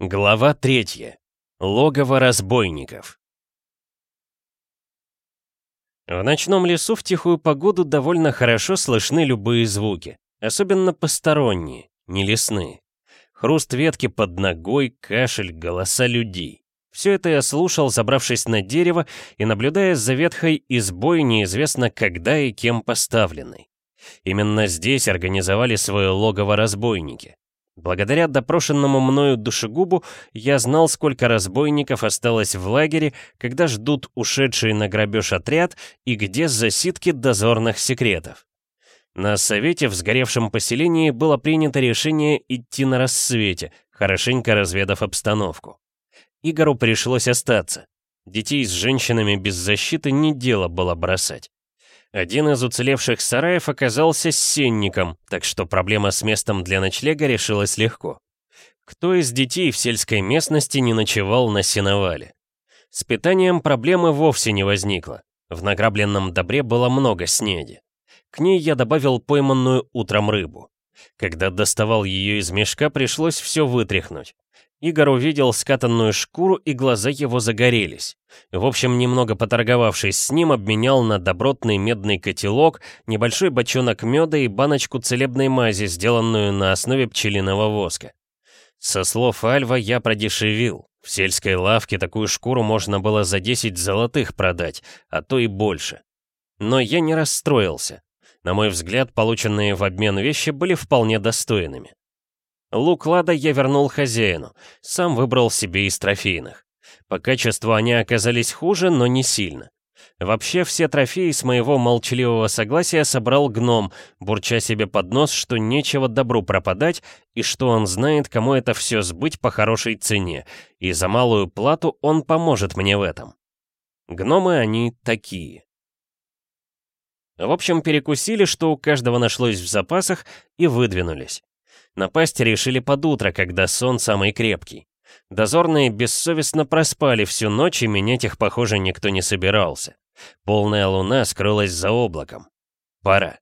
Глава третья. Логово разбойников. В ночном лесу в тихую погоду довольно хорошо слышны любые звуки, особенно посторонние, не лесные. Хруст ветки под ногой, кашель, голоса людей. Все это я слушал, забравшись на дерево и наблюдая за ветхой избой неизвестно когда и кем поставленной. Именно здесь организовали свое логово разбойники. Благодаря допрошенному мною душегубу я знал, сколько разбойников осталось в лагере, когда ждут ушедший на грабеж отряд и где засидки дозорных секретов. На совете в сгоревшем поселении было принято решение идти на рассвете, хорошенько разведав обстановку. Игору пришлось остаться. Детей с женщинами без защиты не дело было бросать. Один из уцелевших сараев оказался сенником, так что проблема с местом для ночлега решилась легко. Кто из детей в сельской местности не ночевал на сеновале? С питанием проблемы вовсе не возникло. В награбленном добре было много снеди. К ней я добавил пойманную утром рыбу. Когда доставал ее из мешка, пришлось все вытряхнуть. Игорь увидел скатанную шкуру, и глаза его загорелись. В общем, немного поторговавшись с ним, обменял на добротный медный котелок, небольшой бочонок меда и баночку целебной мази, сделанную на основе пчелиного воска. Со слов Альва я продешевил. В сельской лавке такую шкуру можно было за 10 золотых продать, а то и больше. Но я не расстроился. На мой взгляд, полученные в обмен вещи были вполне достойными. Лук Лада я вернул хозяину, сам выбрал себе из трофейных. По качеству они оказались хуже, но не сильно. Вообще все трофеи с моего молчаливого согласия собрал гном, бурча себе под нос, что нечего добру пропадать, и что он знает, кому это все сбыть по хорошей цене, и за малую плату он поможет мне в этом. Гномы они такие. В общем, перекусили, что у каждого нашлось в запасах, и выдвинулись. Напасть решили под утро, когда сон самый крепкий. Дозорные бессовестно проспали всю ночь, и менять их, похоже, никто не собирался. Полная луна скрылась за облаком. Пора.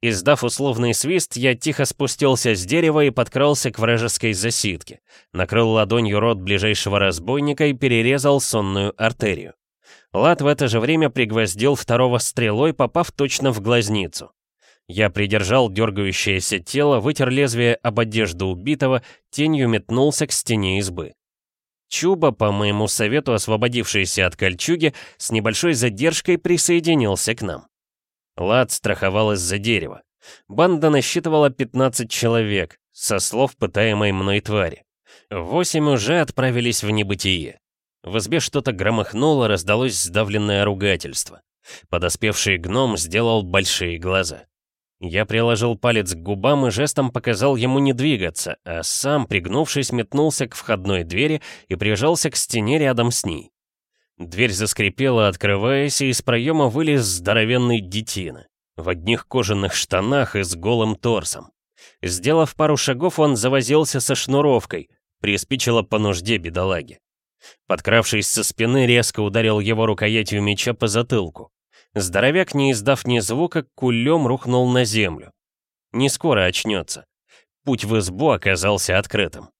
Издав условный свист, я тихо спустился с дерева и подкрался к вражеской засидке. Накрыл ладонью рот ближайшего разбойника и перерезал сонную артерию. Лад в это же время пригвоздил второго стрелой, попав точно в глазницу. Я придержал дергающееся тело, вытер лезвие об одежду убитого, тенью метнулся к стене избы. Чуба, по моему совету освободившийся от кольчуги, с небольшой задержкой присоединился к нам. Лад страховал из-за дерева. Банда насчитывала 15 человек, со слов пытаемой мной твари. Восемь уже отправились в небытие. В избе что-то громыхнуло, раздалось сдавленное ругательство. Подоспевший гном сделал большие глаза. Я приложил палец к губам и жестом показал ему не двигаться, а сам, пригнувшись, метнулся к входной двери и прижался к стене рядом с ней. Дверь заскрипела, открываясь, и из проема вылез здоровенный детина. В одних кожаных штанах и с голым торсом. Сделав пару шагов, он завозился со шнуровкой, приспичило по нужде бедолаги. Подкравшись со спины, резко ударил его рукоятью меча по затылку. Здоровяк, не издав ни звука, кулем рухнул на землю. Не скоро очнется. Путь в избу оказался открытым.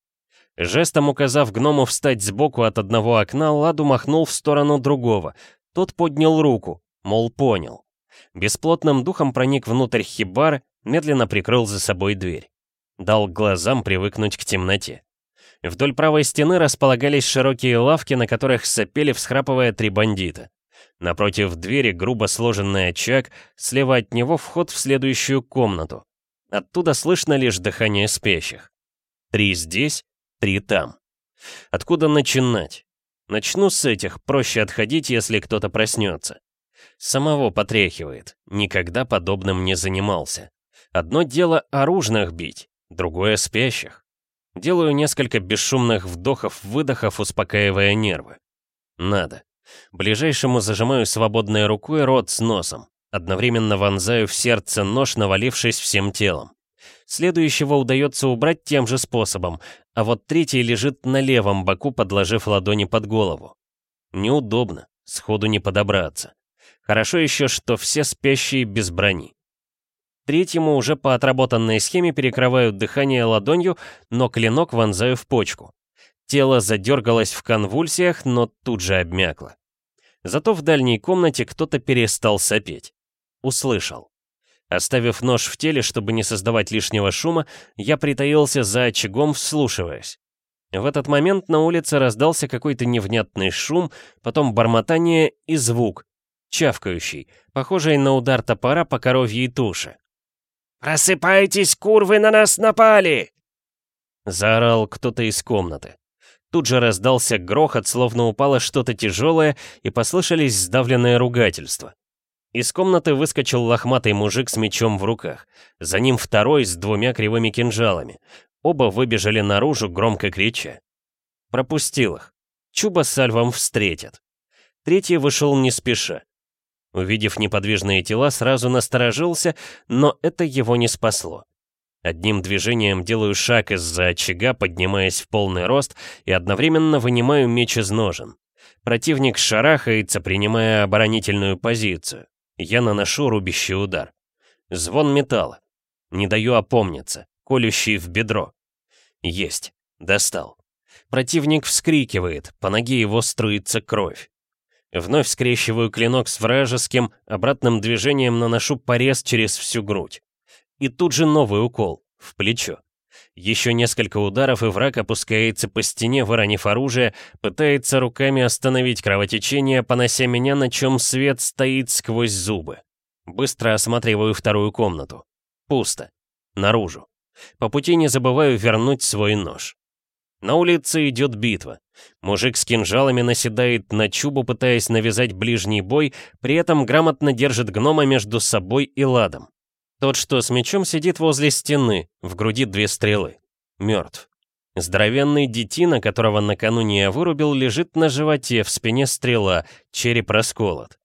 Жестом указав гному встать сбоку от одного окна, Ладу махнул в сторону другого. Тот поднял руку, мол, понял. Бесплотным духом проник внутрь хибары, медленно прикрыл за собой дверь. Дал глазам привыкнуть к темноте. Вдоль правой стены располагались широкие лавки, на которых сопели, всхрапывая три бандита. Напротив двери грубо сложенный очаг, слева от него вход в следующую комнату. Оттуда слышно лишь дыхание спящих. Три здесь, три там. Откуда начинать? Начну с этих, проще отходить, если кто-то проснется. Самого потряхивает, никогда подобным не занимался. Одно дело оружных бить, другое спящих. Делаю несколько бесшумных вдохов-выдохов, успокаивая нервы. Надо. Ближайшему зажимаю свободной рукой рот с носом. Одновременно вонзаю в сердце нож, навалившись всем телом. Следующего удается убрать тем же способом, а вот третий лежит на левом боку, подложив ладони под голову. Неудобно, сходу не подобраться. Хорошо еще, что все спящие без брони. Третьему уже по отработанной схеме перекрываю дыхание ладонью, но клинок вонзаю в почку. Тело задергалось в конвульсиях, но тут же обмякло. Зато в дальней комнате кто-то перестал сопеть. Услышал. Оставив нож в теле, чтобы не создавать лишнего шума, я притаился за очагом, вслушиваясь. В этот момент на улице раздался какой-то невнятный шум, потом бормотание и звук, чавкающий, похожий на удар топора по коровьей туше. «Просыпайтесь, курвы, на нас напали!» Заорал кто-то из комнаты. Тут же раздался грохот, словно упало что-то тяжелое, и послышались сдавленные ругательства. Из комнаты выскочил лохматый мужик с мечом в руках. За ним второй с двумя кривыми кинжалами. Оба выбежали наружу, громко крича. Пропустил их. Чуба с Альвом встретят. Третий вышел не спеша. Увидев неподвижные тела, сразу насторожился, но это его не спасло. Одним движением делаю шаг из-за очага, поднимаясь в полный рост, и одновременно вынимаю меч из ножен. Противник шарахается, принимая оборонительную позицию. Я наношу рубящий удар. Звон металла. Не даю опомниться, колющий в бедро. Есть. Достал. Противник вскрикивает, по ноге его струится кровь. Вновь скрещиваю клинок с вражеским, обратным движением наношу порез через всю грудь. И тут же новый укол, в плечо. Еще несколько ударов, и враг опускается по стене, выронив оружие, пытается руками остановить кровотечение, понося меня, на чем свет стоит сквозь зубы. Быстро осматриваю вторую комнату. Пусто. Наружу. По пути не забываю вернуть свой нож. На улице идет битва. Мужик с кинжалами наседает на чубу, пытаясь навязать ближний бой, при этом грамотно держит гнома между собой и ладом. Тот, что с мечом, сидит возле стены, в груди две стрелы. Мертв. Здоровенный детина, которого накануне я вырубил, лежит на животе, в спине стрела, череп расколот.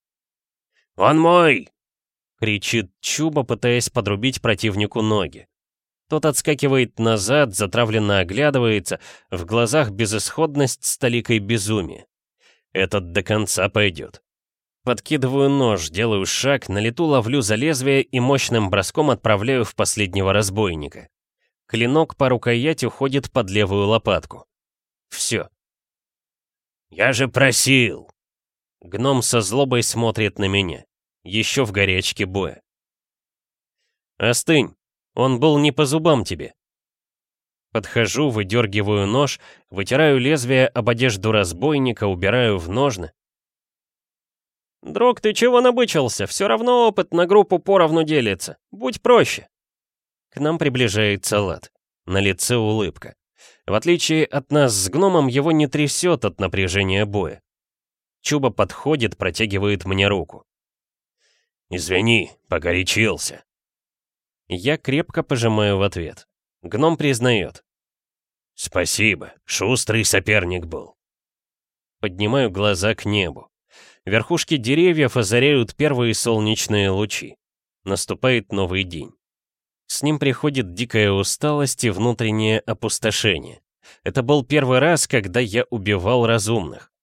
«Он мой!» — кричит Чуба, пытаясь подрубить противнику ноги. Тот отскакивает назад, затравленно оглядывается, в глазах безысходность с толикой безумия. Этот до конца пойдет. Подкидываю нож, делаю шаг, на лету ловлю за лезвие и мощным броском отправляю в последнего разбойника. Клинок по рукоять уходит под левую лопатку. Все. «Я же просил!» Гном со злобой смотрит на меня. Еще в горячке боя. «Остынь!» Он был не по зубам тебе. Подхожу, выдергиваю нож, вытираю лезвие об одежду разбойника, убираю в ножны. «Друг, ты чего набычился? Все равно опыт на группу поровну делится. Будь проще». К нам приближается Лад. На лице улыбка. В отличие от нас с гномом, его не трясет от напряжения боя. Чуба подходит, протягивает мне руку. «Извини, погорячился». Я крепко пожимаю в ответ. Гном признает. «Спасибо, шустрый соперник был». Поднимаю глаза к небу. Верхушки деревьев озаряют первые солнечные лучи. Наступает новый день. С ним приходит дикая усталость и внутреннее опустошение. Это был первый раз, когда я убивал разумных.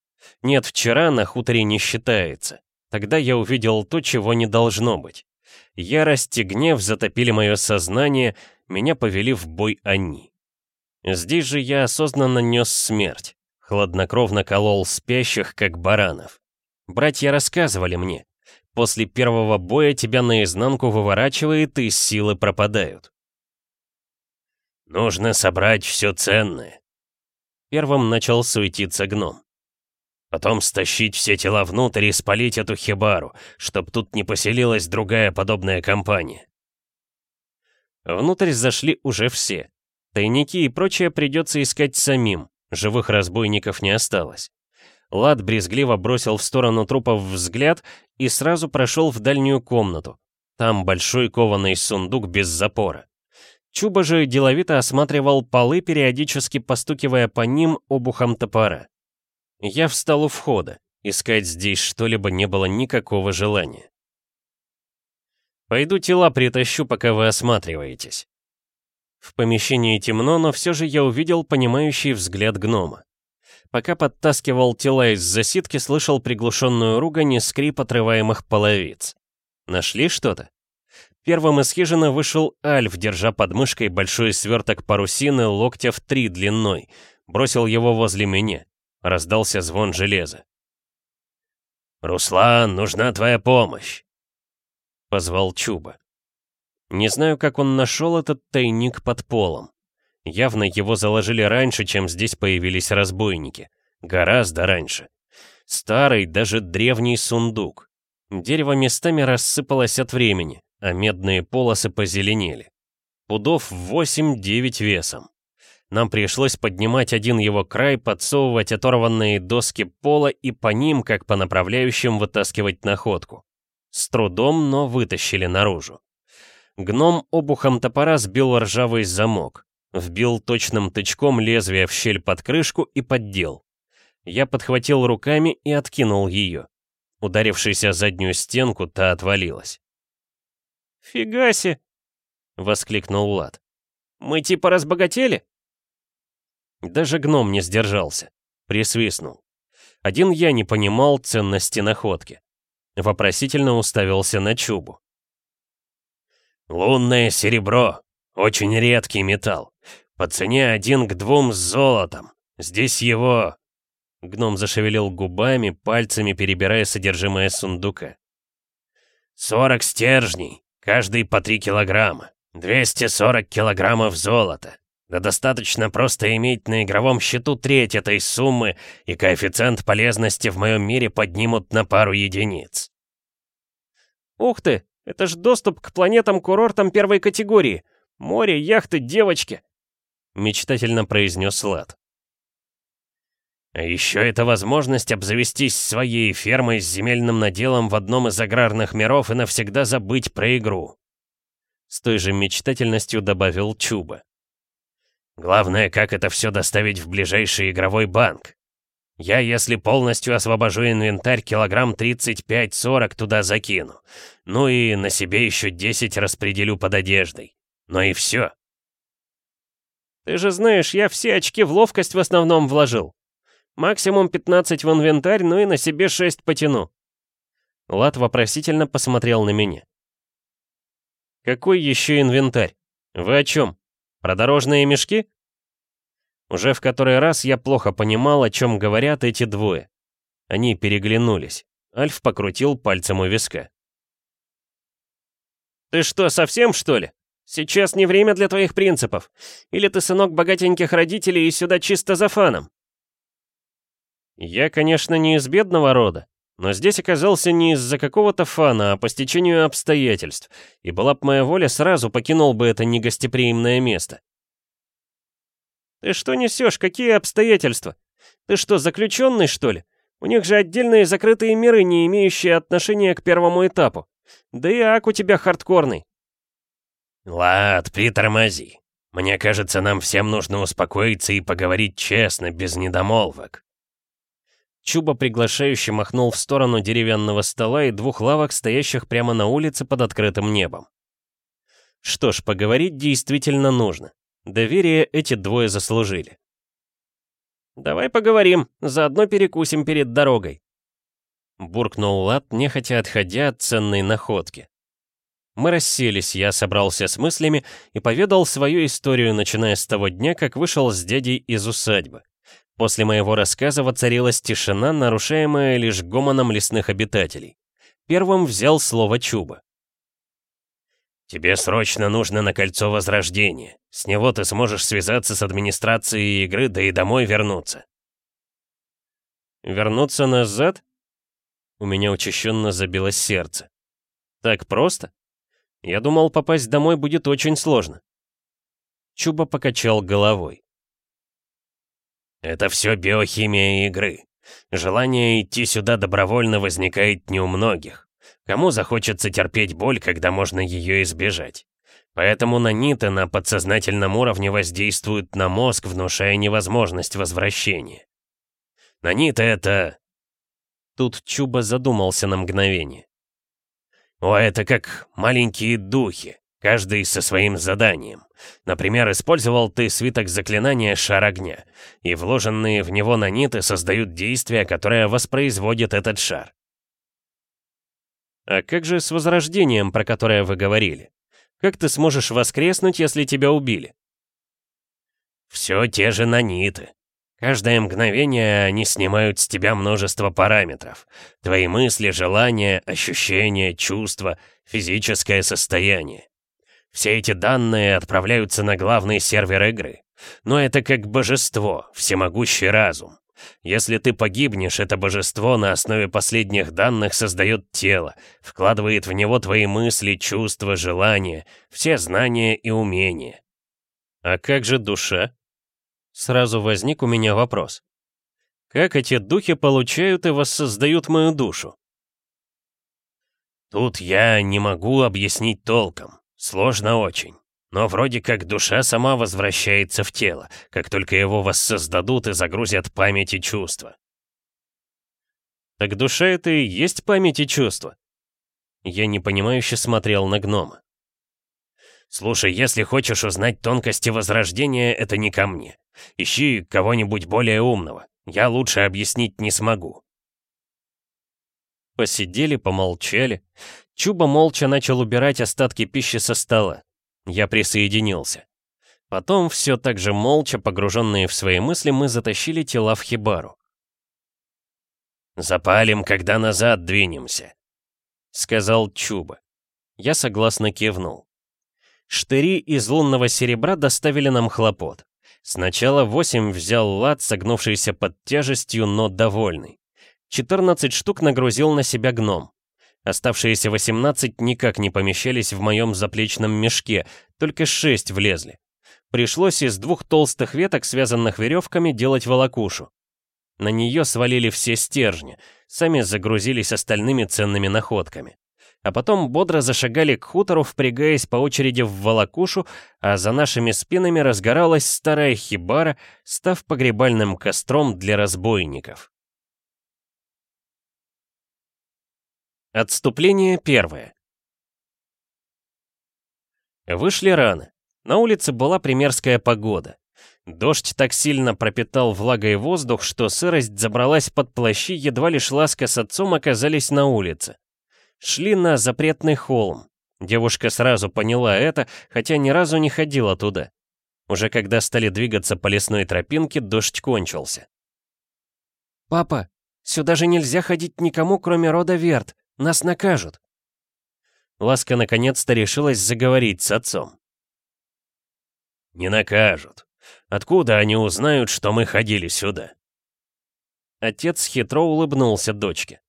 Нет, вчера на хуторе не считается. Тогда я увидел то, чего не должно быть. Ярость и гнев затопили мое сознание, меня повели в бой они. Здесь же я осознанно нес смерть, хладнокровно колол спящих, как баранов. Братья рассказывали мне, после первого боя тебя наизнанку выворачивает и силы пропадают. «Нужно собрать все ценное», — первым начал суетиться гном. Потом стащить все тела внутрь и спалить эту хибару, чтоб тут не поселилась другая подобная компания. Внутрь зашли уже все. Тайники и прочее придется искать самим, живых разбойников не осталось. Лад брезгливо бросил в сторону трупов взгляд и сразу прошел в дальнюю комнату. Там большой кованый сундук без запора. Чуба же деловито осматривал полы, периодически постукивая по ним обухом топора. Я встал у входа. Искать здесь что-либо не было никакого желания. «Пойду тела притащу, пока вы осматриваетесь». В помещении темно, но все же я увидел понимающий взгляд гнома. Пока подтаскивал тела из засидки, слышал приглушенную ругань и скрип отрываемых половиц. Нашли что-то? Первым из хижины вышел Альф, держа под мышкой большой сверток парусины локтя в три длиной, бросил его возле меня. Раздался звон железа. «Руслан, нужна твоя помощь!» Позвал Чуба. Не знаю, как он нашел этот тайник под полом. Явно его заложили раньше, чем здесь появились разбойники. Гораздо раньше. Старый, даже древний сундук. Дерево местами рассыпалось от времени, а медные полосы позеленели. Пудов 8-9 весом. Нам пришлось поднимать один его край, подсовывать оторванные доски пола и по ним, как по направляющим, вытаскивать находку. С трудом, но вытащили наружу. Гном обухом топора сбил ржавый замок, вбил точным тычком лезвие в щель под крышку и поддел. Я подхватил руками и откинул ее. Ударившись о заднюю стенку, та отвалилась. «Фигаси!» — воскликнул Влад. «Мы типа разбогатели?» Даже гном не сдержался. Присвистнул. Один я не понимал ценности находки. Вопросительно уставился на Чубу. «Лунное серебро. Очень редкий металл. По цене один к двум с золотом. Здесь его...» Гном зашевелил губами, пальцами перебирая содержимое сундука. «Сорок стержней, каждый по три килограмма. 240 килограммов золота. Да достаточно просто иметь на игровом счету треть этой суммы, и коэффициент полезности в моем мире поднимут на пару единиц. Ух ты, это ж доступ к планетам-курортам первой категории. Море, яхты, девочки. Мечтательно произнес Лад. А еще это возможность обзавестись своей фермой с земельным наделом в одном из аграрных миров и навсегда забыть про игру. С той же мечтательностью добавил Чуба. Главное, как это все доставить в ближайший игровой банк. Я, если полностью освобожу инвентарь, килограмм 35-40 туда закину. Ну и на себе еще 10 распределю под одеждой. Но и все. Ты же знаешь, я все очки в ловкость в основном вложил. Максимум 15 в инвентарь, ну и на себе 6 потяну. Лат вопросительно посмотрел на меня. «Какой еще инвентарь? Вы о чем? Про дорожные мешки?» Уже в который раз я плохо понимал, о чем говорят эти двое. Они переглянулись. Альф покрутил пальцем у виска. «Ты что, совсем, что ли? Сейчас не время для твоих принципов. Или ты сынок богатеньких родителей и сюда чисто за фаном?» Я, конечно, не из бедного рода, но здесь оказался не из-за какого-то фана, а по стечению обстоятельств, и была б моя воля, сразу покинул бы это негостеприимное место. «Ты что несешь? Какие обстоятельства? Ты что, заключенный, что ли? У них же отдельные закрытые миры, не имеющие отношения к первому этапу. Да и ак у тебя хардкорный». «Лад, притормози. Мне кажется, нам всем нужно успокоиться и поговорить честно, без недомолвок». Чуба приглашающе махнул в сторону деревянного стола и двух лавок, стоящих прямо на улице под открытым небом. Что ж, поговорить действительно нужно. Доверие эти двое заслужили. «Давай поговорим, заодно перекусим перед дорогой», — буркнул Лат, нехотя отходя от ценной находки. Мы расселись, я собрался с мыслями и поведал свою историю, начиная с того дня, как вышел с дядей из усадьбы. После моего рассказа воцарилась тишина, нарушаемая лишь гомоном лесных обитателей. Первым взял слово Чуба. «Тебе срочно нужно на кольцо Возрождения. С него ты сможешь связаться с администрацией игры, да и домой вернуться». «Вернуться назад?» У меня учащенно забилось сердце. «Так просто? Я думал, попасть домой будет очень сложно». Чуба покачал головой. Это все биохимия игры. Желание идти сюда добровольно возникает не у многих. Кому захочется терпеть боль, когда можно ее избежать? Поэтому наниты на подсознательном уровне воздействуют на мозг, внушая невозможность возвращения. Наниты — это... Тут Чуба задумался на мгновение. О, это как маленькие духи, каждый со своим заданием. Например, использовал ты свиток заклинания «Шар огня», и вложенные в него наниты создают действие, которое воспроизводит этот шар. А как же с возрождением, про которое вы говорили? Как ты сможешь воскреснуть, если тебя убили? Все те же наниты. Каждое мгновение они снимают с тебя множество параметров. Твои мысли, желания, ощущения, чувства, физическое состояние. Все эти данные отправляются на главный сервер игры. Но это как божество, всемогущий разум. Если ты погибнешь, это божество на основе последних данных создает тело, вкладывает в него твои мысли, чувства, желания, все знания и умения. А как же душа? Сразу возник у меня вопрос. Как эти духи получают и воссоздают мою душу? Тут я не могу объяснить толком. Сложно очень. Но вроде как душа сама возвращается в тело, как только его воссоздадут и загрузят память и чувства. Так душа это и есть память и чувства? Я непонимающе смотрел на гнома. Слушай, если хочешь узнать тонкости возрождения, это не ко мне. Ищи кого-нибудь более умного. Я лучше объяснить не смогу. Посидели, помолчали. Чуба молча начал убирать остатки пищи со стола. Я присоединился. Потом, все так же молча, погруженные в свои мысли, мы затащили тела в хибару. «Запалим, когда назад двинемся», — сказал Чуба. Я согласно кивнул. Штыри из лунного серебра доставили нам хлопот. Сначала восемь взял лад, согнувшийся под тяжестью, но довольный. 14 штук нагрузил на себя гном. Оставшиеся 18 никак не помещались в моем заплечном мешке, только 6 влезли. Пришлось из двух толстых веток, связанных веревками, делать волокушу. На нее свалили все стержни, сами загрузились остальными ценными находками. А потом бодро зашагали к хутору, впрягаясь по очереди в волокушу, а за нашими спинами разгоралась старая хибара, став погребальным костром для разбойников. Отступление первое. Вышли рано. На улице была примерская погода. Дождь так сильно пропитал влагой воздух, что сырость забралась под плащи, едва лишь Ласка с отцом оказались на улице. Шли на запретный холм. Девушка сразу поняла это, хотя ни разу не ходила туда. Уже когда стали двигаться по лесной тропинке, дождь кончился. «Папа, сюда же нельзя ходить никому, кроме рода Верт. Нас накажут!» Ласка наконец-то решилась заговорить с отцом. «Не накажут. Откуда они узнают, что мы ходили сюда?» Отец хитро улыбнулся дочке.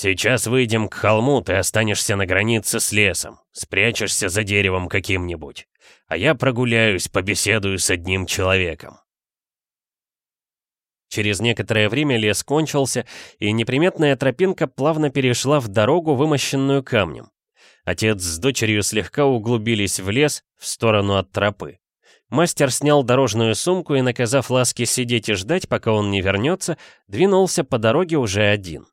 «Сейчас выйдем к холму, ты останешься на границе с лесом, спрячешься за деревом каким-нибудь, а я прогуляюсь, побеседую с одним человеком. Через некоторое время лес кончился, и неприметная тропинка плавно перешла в дорогу, вымощенную камнем. Отец с дочерью слегка углубились в лес, в сторону от тропы. Мастер снял дорожную сумку и, наказав Ласке сидеть и ждать, пока он не вернется, двинулся по дороге уже один.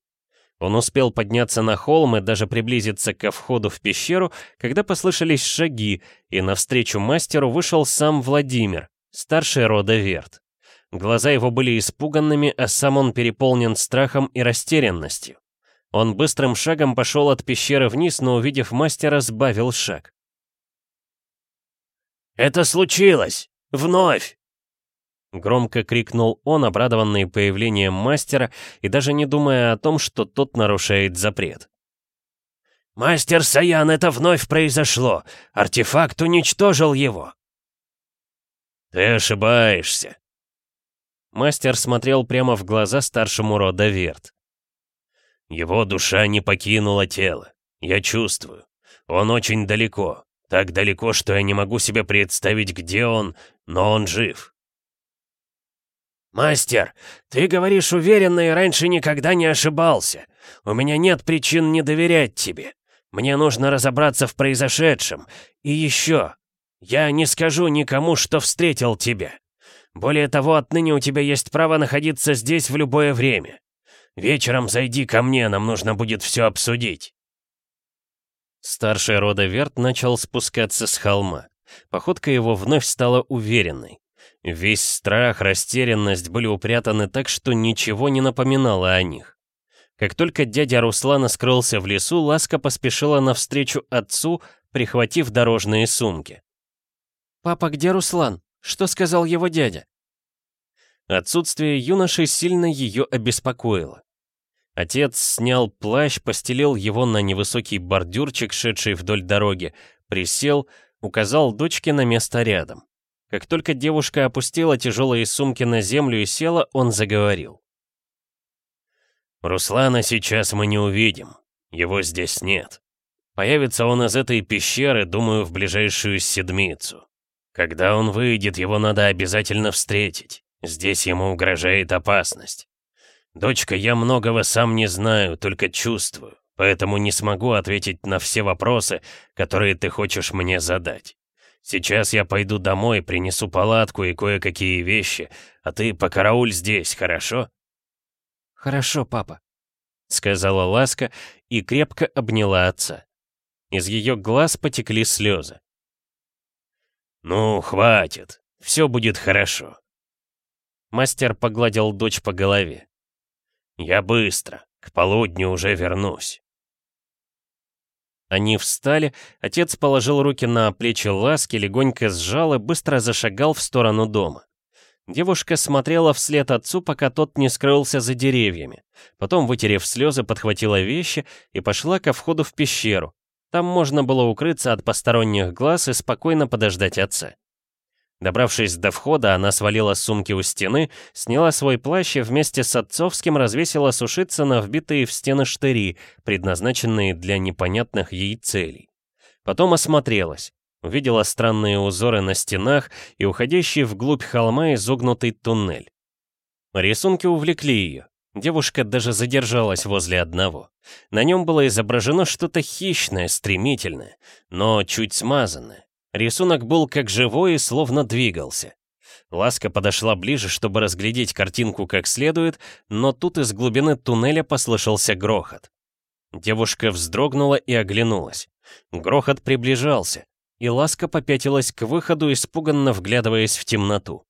Он успел подняться на холм и даже приблизиться ко входу в пещеру, когда послышались шаги, и навстречу мастеру вышел сам Владимир, старший рода Верт. Глаза его были испуганными, а сам он переполнен страхом и растерянностью. Он быстрым шагом пошел от пещеры вниз, но, увидев мастера, сбавил шаг. «Это случилось! Вновь!» Громко крикнул он, обрадованный появлением мастера и даже не думая о том, что тот нарушает запрет. «Мастер Саян, это вновь произошло! Артефакт уничтожил его!» «Ты ошибаешься!» Мастер смотрел прямо в глаза старшему рода Верт. «Его душа не покинула тело. Я чувствую. Он очень далеко. Так далеко, что я не могу себе представить, где он, но он жив». «Мастер, ты говоришь уверенно и раньше никогда не ошибался. У меня нет причин не доверять тебе. Мне нужно разобраться в произошедшем. И еще, я не скажу никому, что встретил тебя. Более того, отныне у тебя есть право находиться здесь в любое время. Вечером зайди ко мне, нам нужно будет все обсудить». Старший рода Верт начал спускаться с холма. Походка его вновь стала уверенной. Весь страх, растерянность были упрятаны так, что ничего не напоминало о них. Как только дядя Руслана скрылся в лесу, Ласка поспешила навстречу отцу, прихватив дорожные сумки. «Папа, где Руслан?» Что сказал его дядя?» Отсутствие юноши сильно ее обеспокоило. Отец снял плащ, постелил его на невысокий бордюрчик, шедший вдоль дороги, присел, указал дочке на место рядом. Как только девушка опустила тяжелые сумки на землю и села, он заговорил. «Руслана сейчас мы не увидим. Его здесь нет. Появится он из этой пещеры, думаю, в ближайшую седмицу. Когда он выйдет, его надо обязательно встретить. Здесь ему угрожает опасность. «Дочка, я многого сам не знаю, только чувствую, поэтому не смогу ответить на все вопросы, которые ты хочешь мне задать. Сейчас я пойду домой, принесу палатку и кое-какие вещи, а ты покарауль здесь, хорошо?» «Хорошо, папа», — сказала Ласка и крепко обняла отца. Из ее глаз потекли слезы. «Ну, хватит, все будет хорошо». Мастер погладил дочь по голове. «Я быстро. К полудню уже вернусь». Они встали, отец положил руки на плечи Ласки, легонько сжал и быстро зашагал в сторону дома. Девушка смотрела вслед отцу, пока тот не скрылся за деревьями. Потом, вытерев слезы, подхватила вещи и пошла ко входу в пещеру. Там можно было укрыться от посторонних глаз и спокойно подождать отца. Добравшись до входа, она свалила сумки у стены, сняла свой плащ и вместе с отцовским развесила сушиться на вбитые в стены штыри, предназначенные для непонятных ей целей. Потом осмотрелась, увидела странные узоры на стенах и уходящий вглубь холма изогнутый туннель. Рисунки увлекли ее. Девушка даже задержалась возле одного. На нем было изображено что-то хищное, стремительное, но чуть смазанное. Рисунок был как живой и словно двигался. Ласка подошла ближе, чтобы разглядеть картинку как следует, но тут из глубины туннеля послышался грохот. Девушка вздрогнула и оглянулась. Грохот приближался, и Ласка попятилась к выходу, испуганно вглядываясь в темноту.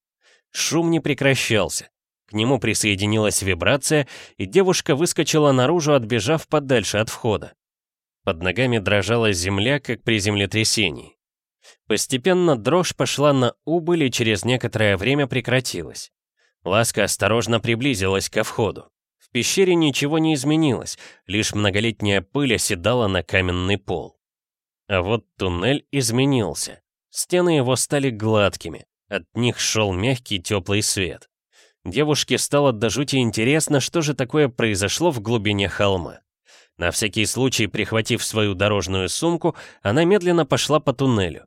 Шум не прекращался. К нему присоединилась вибрация, и девушка выскочила наружу, отбежав подальше от входа. Под ногами дрожала земля, как при землетрясении. Постепенно дрожь пошла на убыль и через некоторое время прекратилась. Ласка осторожно приблизилась ко входу. В пещере ничего не изменилось, лишь многолетняя пыль оседала на каменный пол. А вот туннель изменился. Стены его стали гладкими, от них шел мягкий теплый свет. Девушке стало до жути интересно, что же такое произошло в глубине холма. На всякий случай, прихватив свою дорожную сумку, она медленно пошла по туннелю.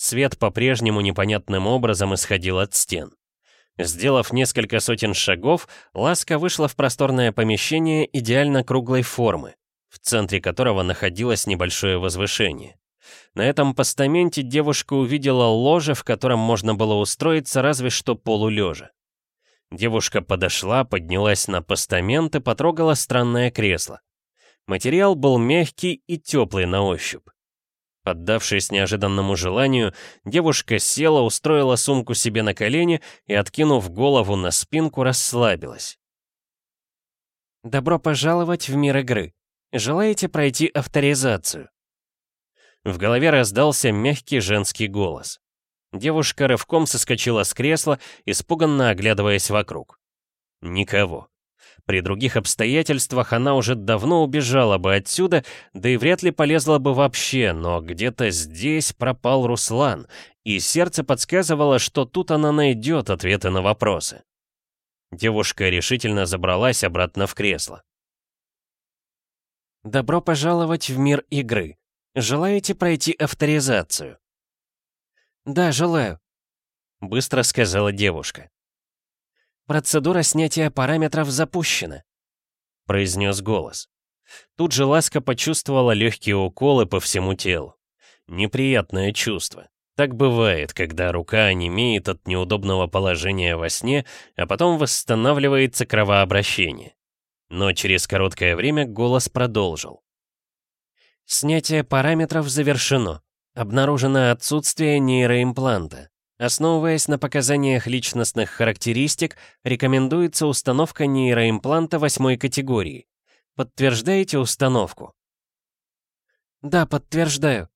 Свет по-прежнему непонятным образом исходил от стен. Сделав несколько сотен шагов, Ласка вышла в просторное помещение идеально круглой формы, в центре которого находилось небольшое возвышение. На этом постаменте девушка увидела ложе, в котором можно было устроиться разве что полулежа. Девушка подошла, поднялась на постамент и потрогала странное кресло. Материал был мягкий и теплый на ощупь. Поддавшись неожиданному желанию, девушка села, устроила сумку себе на колени и, откинув голову на спинку, расслабилась. «Добро пожаловать в мир игры. Желаете пройти авторизацию?» В голове раздался мягкий женский голос. Девушка рывком соскочила с кресла, испуганно оглядываясь вокруг. Никого. При других обстоятельствах она уже давно убежала бы отсюда, да и вряд ли полезла бы вообще, но где-то здесь пропал Руслан, и сердце подсказывало, что тут она найдет ответы на вопросы. Девушка решительно забралась обратно в кресло. «Добро пожаловать в мир игры. Желаете пройти авторизацию?» «Да, желаю», — быстро сказала девушка. «Процедура снятия параметров запущена», — произнес голос. Тут же Ласка почувствовала легкие уколы по всему телу. Неприятное чувство. Так бывает, когда рука онемеет от неудобного положения во сне, а потом восстанавливается кровообращение. Но через короткое время голос продолжил. Снятие параметров завершено. Обнаружено отсутствие нейроимпланта. Основываясь на показаниях личностных характеристик, рекомендуется установка нейроимпланта восьмой категории. Подтверждаете установку? Да, подтверждаю.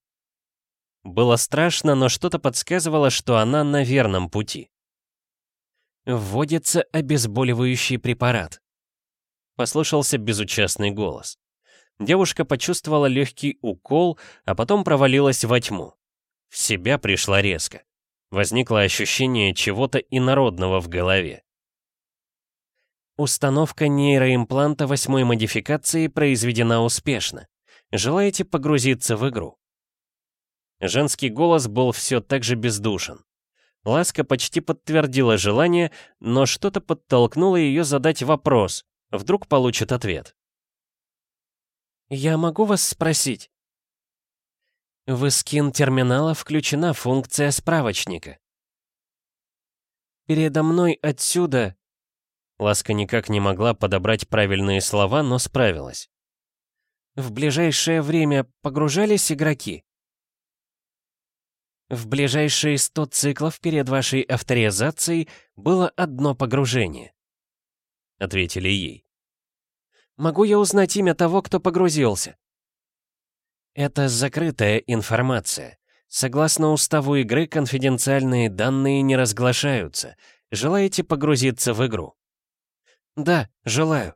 Было страшно, но что-то подсказывало, что она на верном пути. Вводится обезболивающий препарат. Послышался безучастный голос. Девушка почувствовала легкий укол, а потом провалилась во тьму. В себя пришла резко. Возникло ощущение чего-то инородного в голове. Установка нейроимпланта восьмой модификации произведена успешно. Желаете погрузиться в игру? Женский голос был все так же бездушен. Ласка почти подтвердила желание, но что-то подтолкнуло ее задать вопрос. Вдруг получит ответ. «Я могу вас спросить?» В скин терминала включена функция справочника. «Передо мной отсюда...» Ласка никак не могла подобрать правильные слова, но справилась. «В ближайшее время погружались игроки?» В ближайшие 100 циклов перед вашей авторизацией было одно погружение. Ответили ей. Могу я узнать имя того, кто погрузился? Это закрытая информация. Согласно уставу игры, конфиденциальные данные не разглашаются. Желаете погрузиться в игру? Да, желаю.